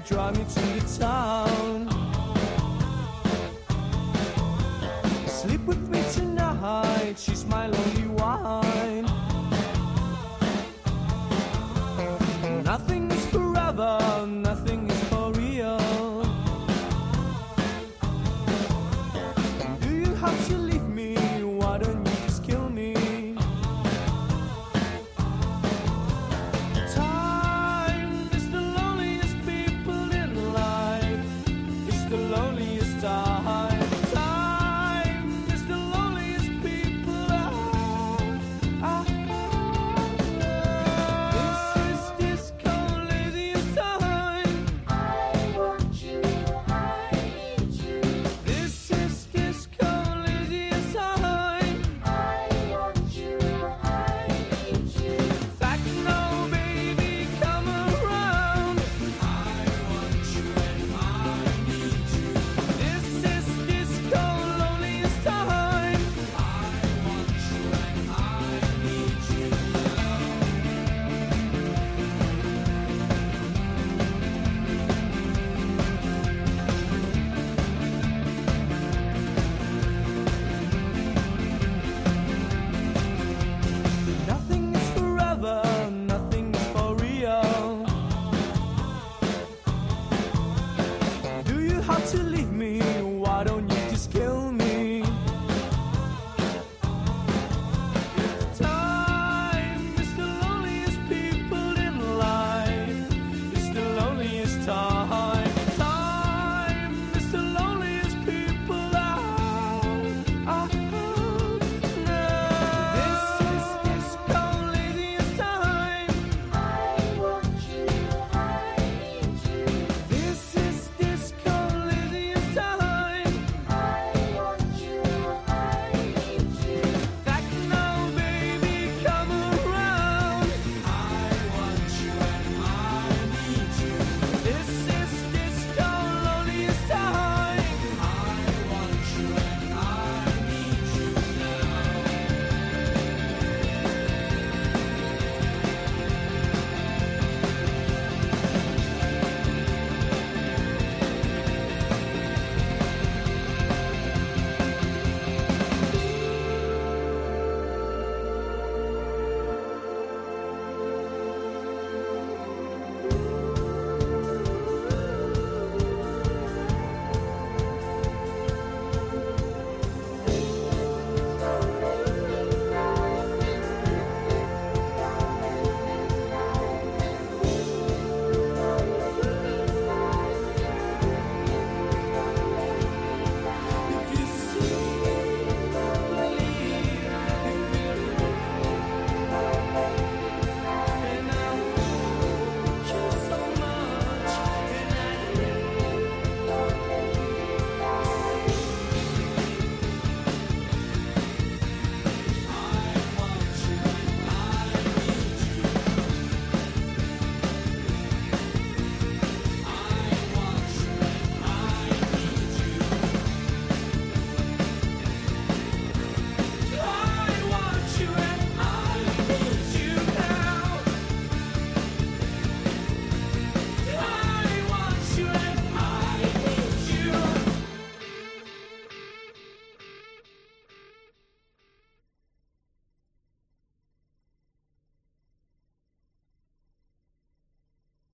drive me to the town. how to leave.